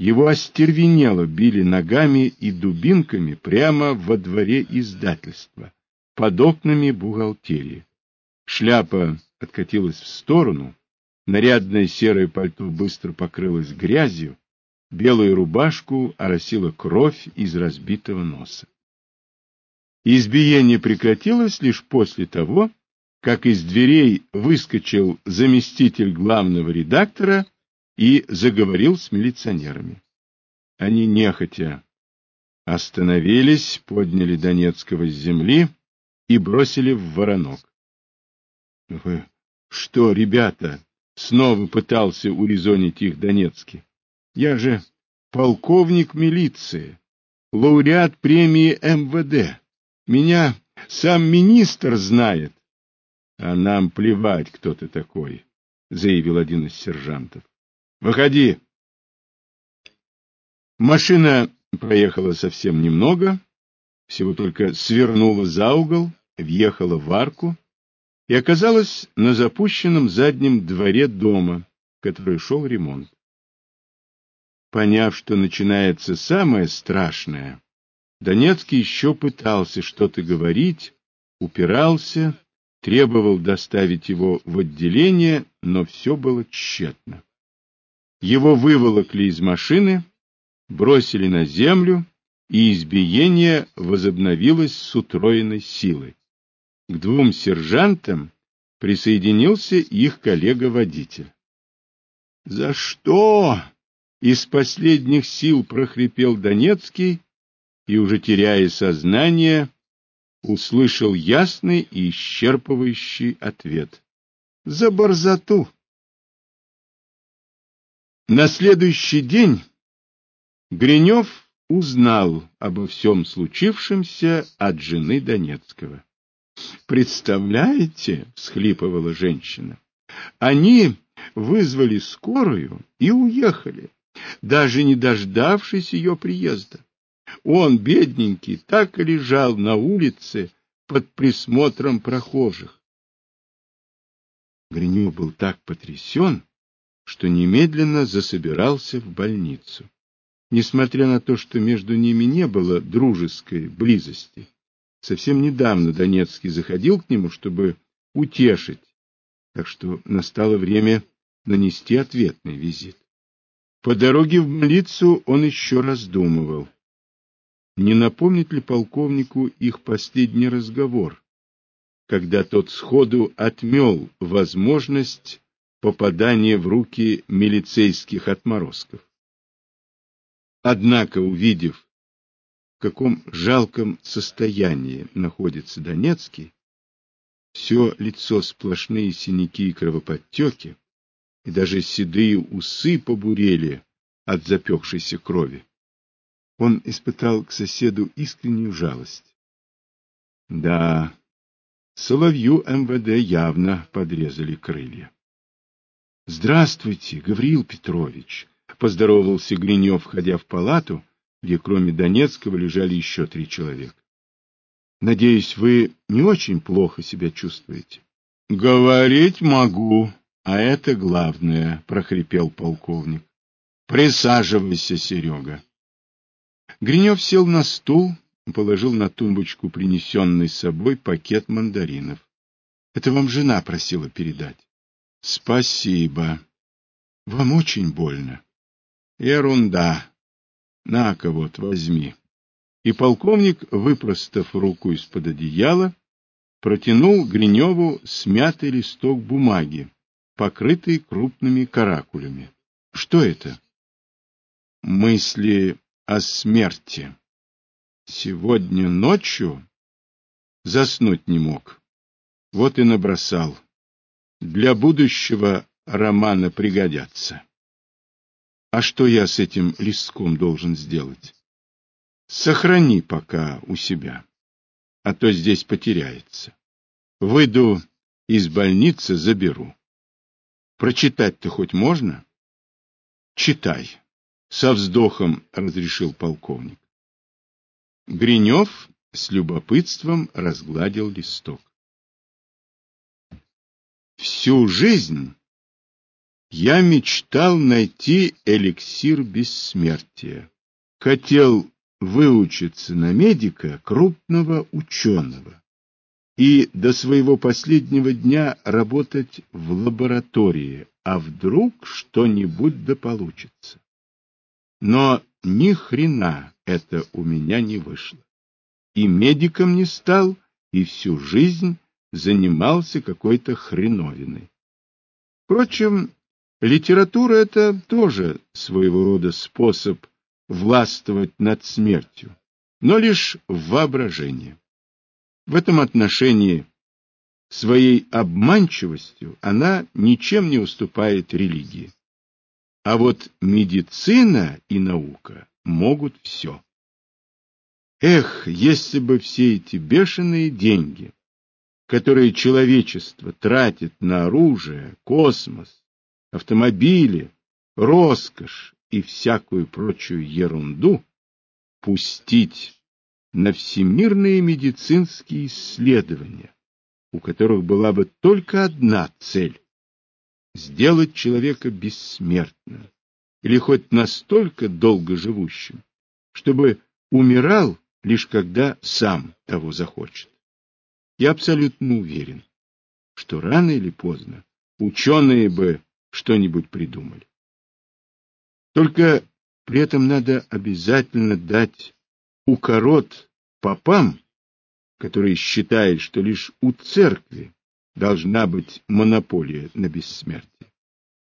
Его остервенело били ногами и дубинками прямо во дворе издательства, под окнами бухгалтерии. Шляпа откатилась в сторону, нарядное серое пальто быстро покрылось грязью, белую рубашку оросила кровь из разбитого носа. Избиение прекратилось лишь после того, как из дверей выскочил заместитель главного редактора и заговорил с милиционерами. Они нехотя остановились, подняли Донецкого с земли и бросили в воронок. — Вы что, ребята? — снова пытался урезонить их Донецкий. — Я же полковник милиции, лауреат премии МВД. Меня сам министр знает. — А нам плевать, кто ты такой, — заявил один из сержантов. — Выходи. Машина проехала совсем немного, всего только свернула за угол, въехала в арку и оказалась на запущенном заднем дворе дома, в который шел ремонт. Поняв, что начинается самое страшное, Донецкий еще пытался что-то говорить, упирался, требовал доставить его в отделение, но все было тщетно. Его выволокли из машины, бросили на землю, и избиение возобновилось с утроенной силой. К двум сержантам присоединился их коллега-водитель. — За что? — из последних сил прохрипел Донецкий, и, уже теряя сознание, услышал ясный и исчерпывающий ответ. За борзоту. На следующий день Гринев узнал обо всем случившемся от жены Донецкого. «Представляете?» — всхлипывала женщина. «Они вызвали скорую и уехали, даже не дождавшись ее приезда. Он, бедненький, так и лежал на улице под присмотром прохожих. Гриню был так потрясен, что немедленно засобирался в больницу. Несмотря на то, что между ними не было дружеской близости, совсем недавно Донецкий заходил к нему, чтобы утешить, так что настало время нанести ответный визит. По дороге в больницу он еще раздумывал не напомнит ли полковнику их последний разговор, когда тот сходу отмел возможность попадания в руки милицейских отморозков. Однако, увидев, в каком жалком состоянии находится Донецкий, все лицо сплошные синяки и кровоподтеки, и даже седые усы побурели от запекшейся крови, он испытал к соседу искреннюю жалость. Да, соловью МВД явно подрезали крылья. — Здравствуйте, Гавриил Петрович! — поздоровался Гринев, входя в палату, где кроме Донецкого лежали еще три человека. — Надеюсь, вы не очень плохо себя чувствуете? — Говорить могу, а это главное, — прохрипел полковник. — Присаживайся, Серега. Гринев сел на стул, положил на тумбочку принесенный с собой пакет мандаринов. — Это вам жена просила передать. — Спасибо. Вам очень больно. — Ерунда. На-ка вот, возьми. И полковник, выпростав руку из-под одеяла, протянул Гриневу смятый листок бумаги, покрытый крупными каракулями. — Что это? — Мысли о смерти. Сегодня ночью заснуть не мог. Вот и набросал. Для будущего романа пригодятся. А что я с этим листком должен сделать? Сохрани пока у себя, а то здесь потеряется. Выйду из больницы, заберу. Прочитать-то хоть можно? Читай со вздохом разрешил полковник. Гринев с любопытством разгладил листок. Всю жизнь Я мечтал найти эликсир бессмертия. Хотел выучиться на медика крупного ученого и до своего последнего дня работать в лаборатории, а вдруг что-нибудь да получится. Но ни хрена это у меня не вышло. И медиком не стал, и всю жизнь занимался какой-то хреновиной. Впрочем, Литература — это тоже своего рода способ властвовать над смертью, но лишь в воображении. В этом отношении своей обманчивостью она ничем не уступает религии. А вот медицина и наука могут все. Эх, если бы все эти бешеные деньги, которые человечество тратит на оружие, космос, автомобили, роскошь и всякую прочую ерунду пустить на всемирные медицинские исследования, у которых была бы только одна цель — сделать человека бессмертным или хоть настолько долго живущим, чтобы умирал лишь когда сам того захочет. Я абсолютно уверен, что рано или поздно ученые бы что-нибудь придумали. Только при этом надо обязательно дать укорот попам, которые считают, что лишь у церкви должна быть монополия на бессмертие.